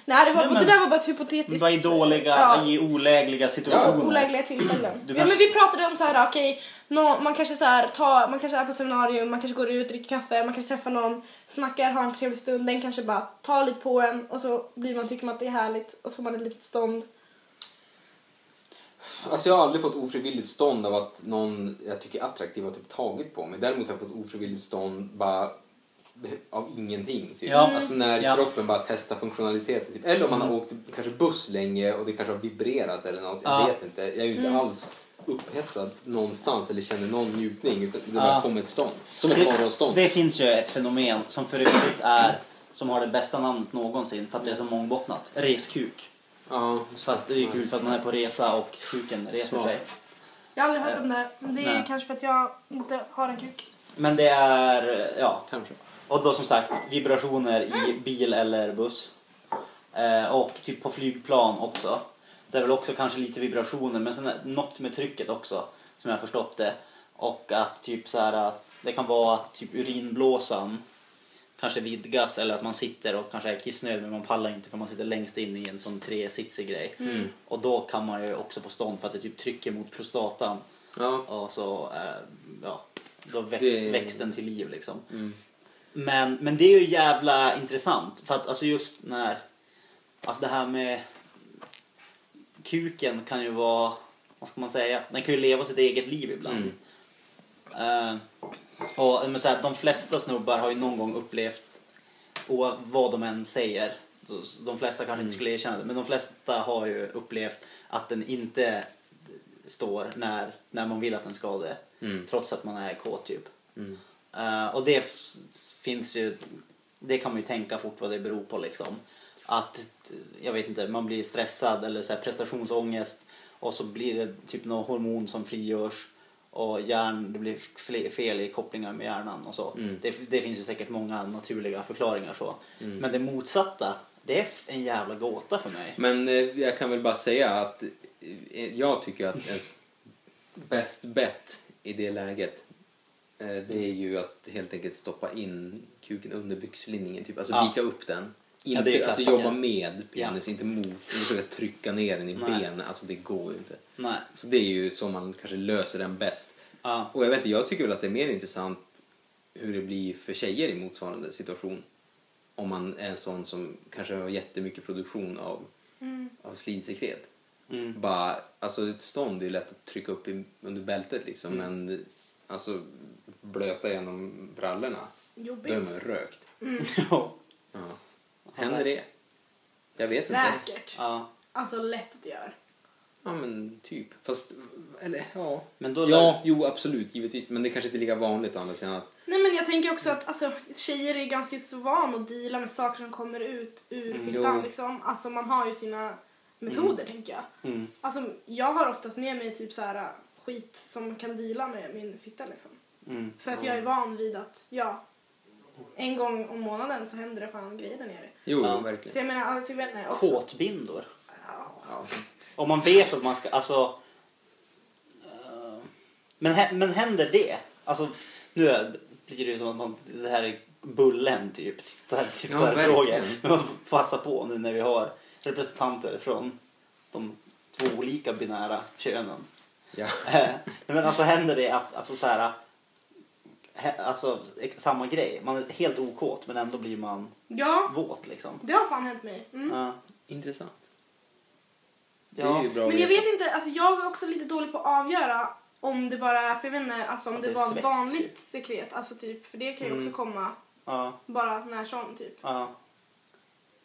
Nej, det, var, Nej, men- det där var bara ett hypotetiskt... Var i dåliga, Ja. i olägliga situationer. olägliga tillfällen. Du ja, kanske- men vi pratade om så här, okej, nå- man kanske så här, tar, man kanske är på seminarium, man kanske går ut, dricker kaffe, man kanske träffar någon, snackar, har en trevlig stund, den kanske bara tar lite på en och så blir man, tycker man att det är härligt och så får man ett litet stånd. Alltså jag har aldrig fått ofrivilligt stånd av att någon jag tycker är attraktiv har typ tagit på mig. Däremot har jag fått ofrivilligt stånd bara av ingenting. Typ. Ja. Alltså när Ja. kroppen bara testar funktionaliteten. Typ. Eller om man har åkt kanske buss länge och det kanske har vibrerat eller något. Jag Ja. vet inte. Jag är ju inte alls upphetsad någonstans eller känner någon njutning. Utan det bara kommer ett stånd. Som ett Det, morgonstånd. det finns ju ett fenomen som för övrigt är som har det bästa namnet någonsin för att det är så mångbottnat. Reskuk. Ja. Så att det är kul för att man är på resa och kuken reser Smart. sig. Jag har aldrig hört om det här, men det är Nej. kanske för att jag inte har en kuk. Men det är, ja. Kanske. Och då som sagt vibrationer i bil eller buss. Eh, och typ på flygplan också. Det är väl också kanske lite vibrationer men sen är det något med trycket också som jag har förstått det. Och att typ så här att det kan vara att typ urinblåsan kanske vidgas eller att man sitter och kanske är kissnödig men man pallar inte för man sitter längst in i en sån tresitsig grej. Mm. Och då kan man ju också få stånd för att det typ trycker mot prostatan Ja. och så eh, ja, då väcks, Det- väcks den till liv liksom. Mm. Men, men det är ju jävla intressant för att alltså just när alltså det här med kuken kan ju vara vad ska man säga, den kan ju leva sitt eget liv ibland. Eh, och men så här, de flesta snubbar har ju någon gång upplevt och vad de än säger de flesta kanske inte skulle erkänna det men de flesta har ju upplevt att den inte står när, när man vill att den ska det Mm. trots att man är kåt typ. Mm. Eh, och det finns ju, det kan man ju tänka fort vad det beror på liksom. Att, jag vet inte, man blir stressad eller så här prestationsångest och så blir det typ något hormon som frigörs och hjärn, det blir fel i kopplingar med hjärnan och så. Mm. Det, det finns ju säkert många naturliga förklaringar så. Mm. Men det motsatta, det är en jävla gåta för mig. Men eh, jag kan väl bara säga att eh, jag tycker att ens bäst bet i det läget eh, det är ju att helt enkelt stoppa in kuken under byxlinningen, typ. alltså Ja. vika upp den. Ja, Inte, det är alltså jobba med penis, inte mot. Inte försöka trycka ner den i Nej. benet, alltså det går ju inte. Nej. Så det är ju så man kanske löser den bäst. Ja. Och jag vet inte, jag tycker väl att det är mer intressant hur det blir för tjejer i motsvarande situation. Om man är en sån som kanske har jättemycket produktion av, av slidsekret. Mm. Bara, alltså ett stånd är ju lätt att trycka upp i, under bältet liksom, men alltså blöta genom brallorna, då är man rökt. Jo. *laughs* Ja. Händer det? Jag vet inte. Säkert. ja. Alltså lätt att det gör. Ja, men typ. Fast, eller ja. Men då Ja, jo absolut, givetvis. Men det kanske inte är lika vanligt å andra sidan. Att, Nej men jag tänker också att alltså, tjejer är ganska så van att deala med saker som kommer ut ur Mm, fittan jo. liksom. Alltså man har ju sina metoder tänker jag. Mm. Alltså jag har oftast med mig typ så här skit som kan deala med min fitta liksom. Mm. För att jag är van vid att, ja, en gång om månaden så händer det fan grejer där nere. jo, Ja. Så verkligen. jag menar, alltså jag vet inte också. Kåtbindor. Ja. Om man vet att man ska, alltså... eh, men, hä- men händer det? Alltså, nu är- blir det ju som att man, det här är bullen typ. Tittar, tittar Ja, frågor. verkligen. Men *laughs* man får passa på nu när vi har representanter från de två olika binära könen. Ja. Eh, men alltså händer det att, alltså så här, alltså samma grej. Man är helt okåt men ändå blir man Ja, våt liksom. det har fan hänt mig. Mm. Ja. Intressant. Ja. Men jag vet inte, alltså jag är också lite dålig på att avgöra om det bara är, för jag vet inte, alltså om det, det är var svett, vanligt sekret. Alltså typ, för det kan ju Mm. också komma Ja, bara när som typ. ja.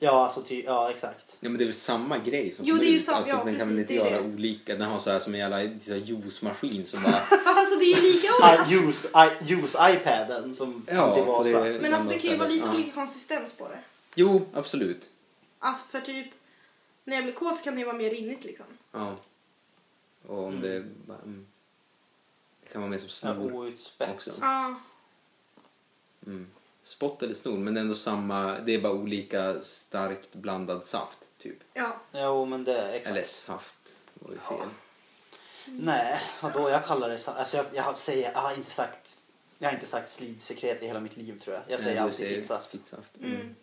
Ja, alltså ty, ja exakt. Ja men det är väl samma grej som Jo, kommer det är ju ut. samma- alltså, ja, Den kan precis, väl inte det är göra det. olika. Den har så här som en jävla så här juicemaskin som bara... *laughs* Fast alltså det är ju lika olika. I, Alltså, use, I, use iPaden som Ja, finns i Vasa. det- men alltså det kan ju vara lite Ja. olika konsistens på det. Jo, absolut. Alltså för typ, när jag blir kåt så kan det ju vara mer rinnigt liksom. Ja. Och om Mm. det... bara, Mm. Det kan vara mer som Ja, snor. outspätt. också. Ja. Mm. Spott eller snor, men det är ändå samma... Det är bara olika starkt blandad saft, typ. Ja. Jo, men det är exakt. Eller saft. Var ju fel. Nej, vadå? Jag kallar det... sa- Alltså jag, jag säger... Jag har inte sagt... Jag har inte sagt slidsekret i hela mitt liv tror jag. Jag säger Nej, alltid säger fittsaft. fittsaft. Mm. Mm.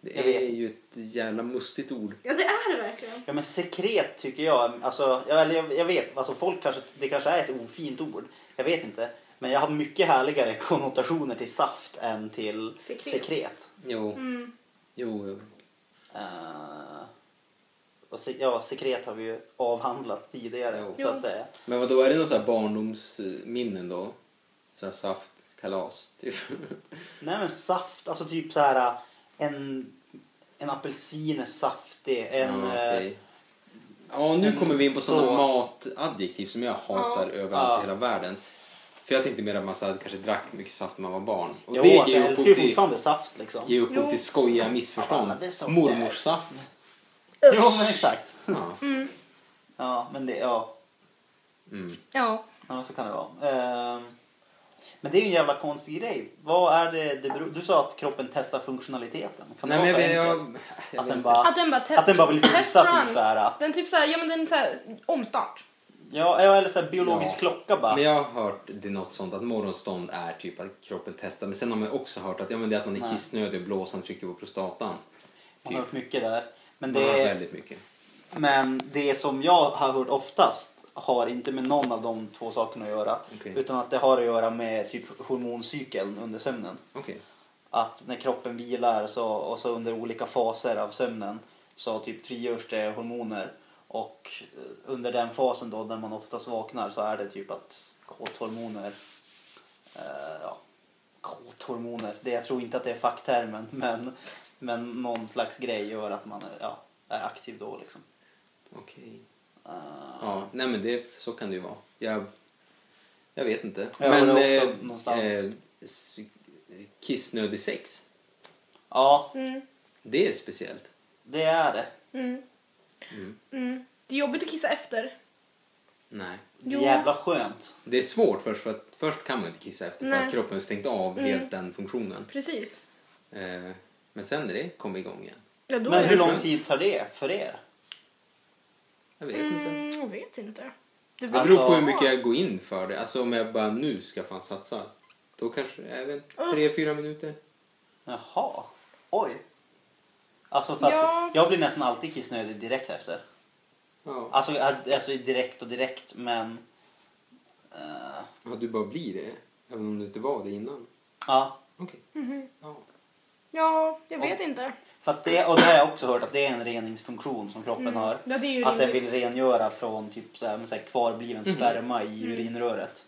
Det är ju ett jävla mustigt ord. ja, det är det verkligen. Ja men sekret tycker jag, alltså, jag, jag, jag vet, alltså folk kanske, det kanske är ett ofint ord. Jag vet inte. Men jag har mycket härligare *laughs* konnotationer till saft än till Sekret. sekret. Jo, Mm. jo, jo. Eh, och se, ja, sekret har vi ju avhandlat tidigare Jo. så att säga. Men vad då är det här barndomsminnen då? Så här saftkalas, typ? *laughs* Nej men saft, alltså typ så här en, en apelsin är saftig. En, ja, eh, okej. ja, nu en- kommer vi in på sådana så- matadjektiv som jag hatar Ja. överallt Ja. i hela världen. För jag tänkte mer att man så här, kanske drack mycket saft när man var barn. Och jo, det alltså, jag älskar ju fortfarande saft liksom. ger upphov Jo. till skojiga missförstånd. Ja, det är så Mormorssaft. Jo men exakt. Ja. *laughs* Mm. Ja men det, ja. Mm. Ja. Ja, så kan det vara. Ehm, men det är ju en jävla konstig grej. Vad är det, det beror, Du sa att kroppen testar funktionaliteten. Kan det Nej, men vara jag, så jag, enkelt? jag, att, vet den bara, Att den bara, te- att den bara vill visa typ så här. Den typ såhär, ja men den är såhär omstart. Ja, eller så här biologisk Ja. klocka bara. Men jag har hört det något sånt att morgonstånd är typ att kroppen testar. Men sen har man också hört att, ja, men det är att man är kissnödig och blåsan trycker på prostatan. Man har Typ. hört mycket där. Men Man har det, väldigt mycket. men det som jag har hört oftast har inte med någon av de två sakerna att göra. Okej. Utan att det har att göra med typ hormoncykeln under sömnen. Okej. att när kroppen vilar så, och så under olika faser av sömnen så typ frigörs det hormoner och eh, under den fasen då när man oftast vaknar så är det typ att kåthormoner eh, ja, kåthormoner, det, jag tror inte att det är facktermen *laughs* men, men någon slags grej gör att man är, ja, är aktiv då liksom. Okej. Eh, Ja, nej men det, så kan det ju vara. Jag, jag vet inte. Ja, men också eh, någonstans. eh, kissnödig sex, ja, Mm. det är speciellt. det är det. Mm. Mm. Mm. Det är jobbigt att kissa efter. Nej. Det Jo. är jävla skönt. Det är svårt först för att först kan man inte kissa efter för Nej. att kroppen har stängt av Mm. helt den funktionen. Precis. Eh, men sen när det kommer igång igen. Ja, då Men är hur det lång tid tar det för er? Jag vet inte. Mm, jag vet inte. Det Det beror på Alltså- hur mycket jag går in för det. Alltså om jag bara nu ska fan satsa. Då kanske, jag vet inte, tre, fyra minuter. Jaha, oj. Alltså för att Ja. jag blir nästan alltid kissnödig direkt efter. Ja. Alltså, alltså direkt och direkt men... eh, ja, du bara blir det. Även om du inte var det innan. ja, Okej. Mhm. Ja. Ja, jag vet inte. för att det, och det har jag också hört att det är en reningsfunktion som kroppen Mm. har. Ja, det är ju Att den vill rengöra från typ så här, så här kvarbliven Mhm. sperma i Mm. urinröret.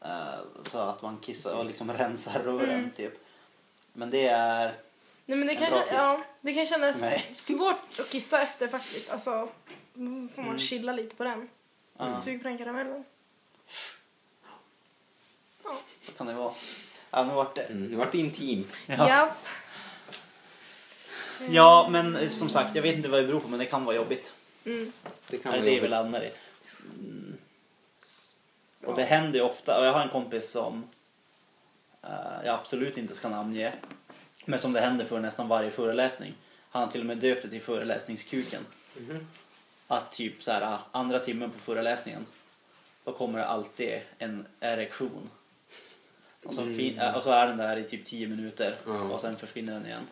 Eh, så att man kissar och liksom *laughs* rensar rören Mm. typ. Men det är... Nej, men det En kan, bra kiss. ja, det kan kännas Nej. svårt att kissa efter faktiskt. Alltså, Mm, får man chilla lite på den. Ja, Sug på den karamellen. Ja. så kan det vara. Ja, nu vart det. Mm, nu vart det intimt. Ja. Japp. ja, men eh, som sagt, jag vet inte vad det beror på, men det kan vara jobbigt. Mm. Det kan Det är vara det vi landar i. Mm. Och det händer ju ofta, och jag har en kompis som eh, jag absolut inte ska namnge, men som det händer för nästan varje föreläsning. Han har till och med döpt det till föreläsningskuken. Mhm. Att typ så här, ah, andra timmen på föreläsningen, då kommer det alltid en erektion. Och så, fin- äh, och så är den där i typ 10 minuter Ja. och sen försvinner den igen.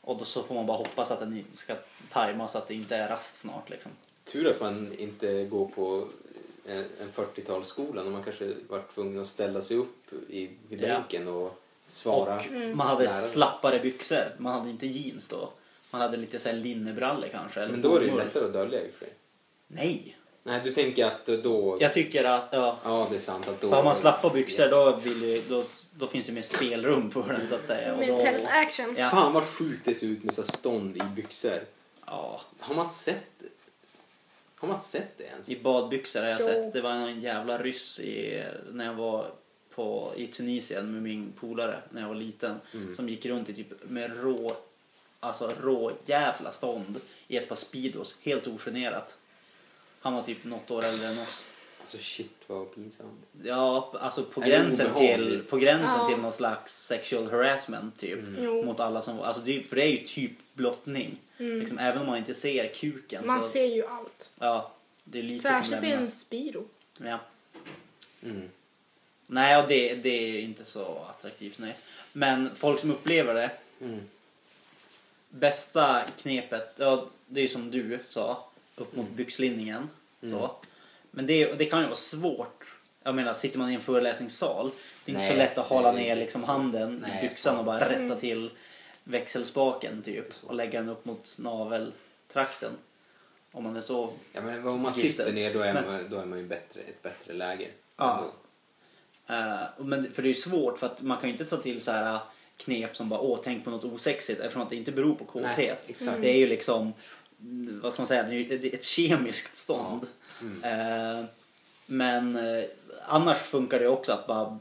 Och då så får man bara hoppas att den ska tajma så att det inte är rast snart liksom. Tur att man inte går på en, en 40-talsskola när man kanske var tvungen att ställa sig upp i, vid Ja. bänken och svara. Och man hade Lärare. slappare byxor, man hade inte jeans då. Man hade lite så här linnebrallor kanske. eller Men då är det ju bomull. lättare att dölja i och för sig. Nej! Nej, du tänker att då... Jag tycker att, ja. Ja, det är sant. Att då... Har man slappa byxor då, vill ju, då, då finns det mer spelrum för den så att säga. Och då, tält action. ja, Fan vad sjukt det ser ut med så här stånd i byxor. ja, Har man sett Har man sett det ens? I badbyxor har jag Jo. sett. Det var en jävla ryss i, när jag var på, i Tunisien med min polare när jag var liten. Mm. Som gick runt i typ med rå, alltså rå jävla stånd i ett par Speedos. Helt ogenerat. Han var typ något år äldre än oss. Alltså shit vad pinsamt. Ja, alltså på Är gränsen, till, på gränsen Ja. till någon slags sexual harassment typ. Jo. Mot alla som alltså det, För det är ju typ blottning. Liksom, även om man inte ser kuken. Man så, ser ju allt. Ja, det är lite Särskilt som i en. Spiro. Ja. Mm. Nej, och det, det är inte så attraktivt. Nej. Men folk som upplever det, Mm. bästa knepet, ja, det är som du sa, upp mot byxlinningen. Mm. Så. Men det, det kan ju vara svårt. Jag menar, sitter man i en föreläsningssal, det är inte Nej, så lätt att är ner inte liksom handen Nej, i byxan och bara rätta till växelspaken Inte typ och lägga den upp mot naveltrakten. Om man är så Ja, men om man Gifter. sitter ner då är, Men- man, då är man ju bättre, ett bättre läge. Ja. Ändå. Eh, men, för det är svårt för att man kan ju inte ta till så här knep som bara åh tänk på något osexigt eftersom att det inte beror på kåthet. exakt. Det är ju liksom, mm, vad ska man säga, det är ett kemiskt stånd. Mm. Eh, men eh, annars funkar det också att bara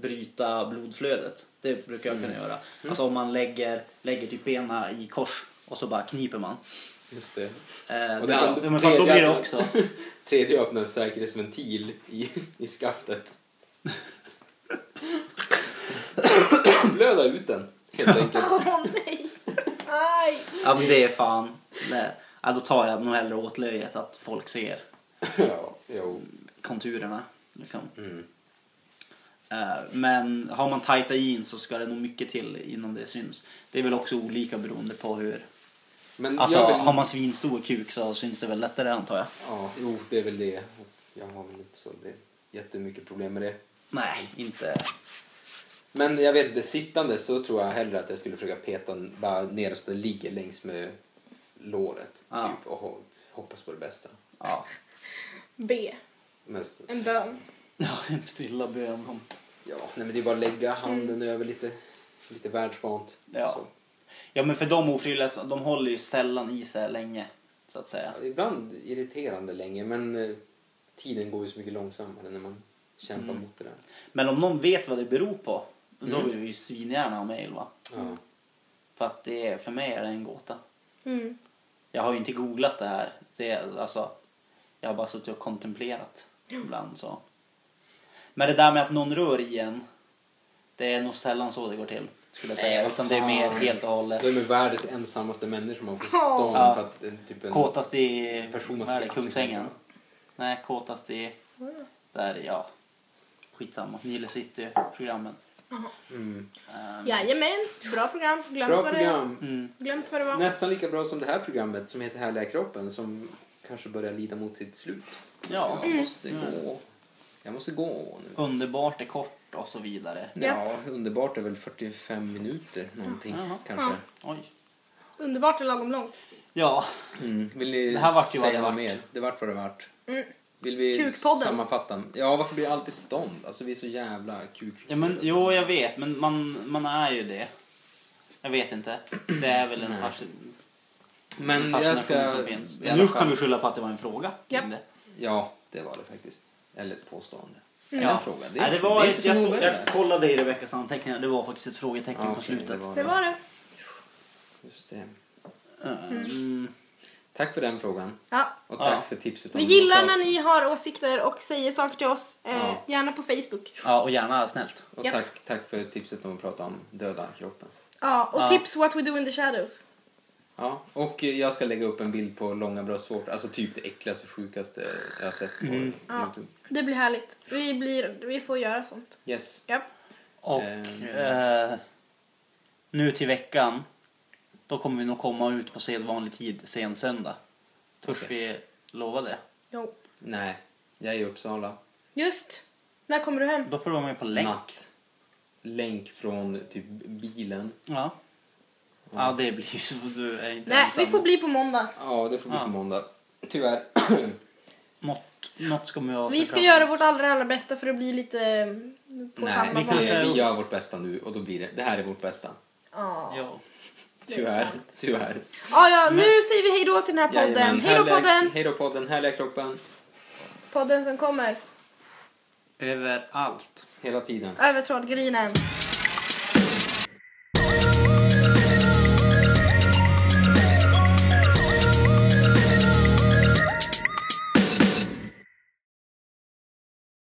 bryta blodflödet. Det brukar jag Mm. kunna göra. Alltså om man lägger, lägger typ benen i kors och så bara kniper man. Just det. Eh, Och det det men för då blir det också. *laughs* Tredje öppnar en säkerhetsventil i, i skaftet. *laughs* Blöda ut den, helt enkelt. Åh nej! Aj! Ja men det är fan. Det, ja, då tar jag nog hellre åt löjet att folk ser *laughs* ja, jo. konturerna. Liksom. Mm. Eh, men har man tajta jeans så ska det nog mycket till innan det syns. Det är väl också olika beroende på hur... Men Alltså vill... har man svinstor kuk så syns det väl lättare antar jag. Ja, jo, det är väl det. Jag har väl inte så det är jättemycket problem med det. Nej, inte... Men jag vet inte, sittande så tror jag hellre att jag skulle försöka peta bara ner så den ligger längs med låret. Ja. Typ, och ho- hoppas på det bästa. Ja, B. Men, En bön. ja en stilla bön ja, nej, men det är bara att lägga handen över lite, lite världsvant. Ja. Så. Ja men för de ofrivilliga, de håller ju sällan i sig länge. Så att säga. Ja, ibland irriterande länge, men eh, tiden går ju så mycket långsammare när man kämpar Mm. mot det där. Men om någon vet vad det beror på, då Mm. vill vi ju svingärna ha mail va. Ja. För att det är, för mig är det en gåta. Mm. Jag har ju inte googlat det här. Det är, alltså, jag har bara suttit och kontemplerat ibland så. Men det där med att någon rör i en, det är nog sällan så det går till. Skulle jag säga. Nej, Utan det är mer helt och hållet. De är världens ensammaste människor man får stånd Ja. för att en, typ en Kåtast i person är det, att- Kungsängen. Nej, kåtast i, där, ja, skitsamma. Nile City-programmen. Mm. Um, Jajamän, bra program. Glömt, Bra vad, program. mm, Det, glömt vad det var. Nästan lika bra som det här programmet som heter Härliga kroppen som kanske börjar lida mot sitt slut. ja, Jag måste Mm. gå. Jag måste gå nu. underbart är kort och så vidare. Ja, underbart är väl 45 minuter någonting Jaha. kanske. Oj. Underbart och lagom långt. Ja, Mm. Vill ni Det här vart ju vad det vart. mer? Det vart vad det vart. Mm. Vill vi Kukpodden. sammanfatta? Ja, varför blir det alltid stånd? Alltså vi är så jävla kuk. ja men, jo jag vet, men man, man är ju det. Jag vet inte. Det är väl en fars... Men jag ska... Nu kan vi skylla på att det var en fråga. Linda. Ja, det var det faktiskt. Eller ett påstående. Ja. Fråga. Det är Nej, det så- var det är ett, så jag, det jag kollade i Rebeckas anteckningar. Det var faktiskt ett frågetecken Ja, på slutet. det Det var det. Just det. Mm. Tack för den frågan. Ja. Och tack Ja. för tipset om Vi gillar lokal- när ni har åsikter och säger saker till oss. Eh, Ja. Gärna på Facebook. Ja, och gärna snällt. Och Ja. tack, tack för tipset om att prata om döda kroppen. Ja, och Ja. tips what we do in the shadows. Ja, och jag ska lägga upp en bild på långa bröstvårtor. Alltså typ det äckligaste, sjukaste jag har sett på Mm. Ja. Youtube. Det blir härligt. Vi, blir, vi får göra sånt. Yes. Ja. Och Ehm. eh, nu till veckan, då kommer vi nog komma ut på sedvanlig tid sen söndag. Törs Okej. vi lova det? Jo. Nej, jag är i Uppsala. Just. När kommer du hem? Då får du vara med på länk. Natt. Länk från typ bilen. Ja. Ja, det blir så. Du är inte Nej, ensam. vi får bli på måndag. Ja, det får bli Ja. på måndag. Tyvärr. *clears throat* Något, något ska man Vi ska göra vårt allra, allra bästa för att bli lite eh, på Nej, samma vi bana. kanske- vi, vi gör vårt bästa nu och då blir det. Det här är vårt bästa. Ja. Ja. Det är Tyvärr. sant. Tyvärr. Ja, ja, nu säger vi hej då till den här podden. Jajamän. Hej då Härliga- podden! Hej då podden. Härliga kroppen. Podden som kommer Överallt. Hela tiden. över trådgrinen.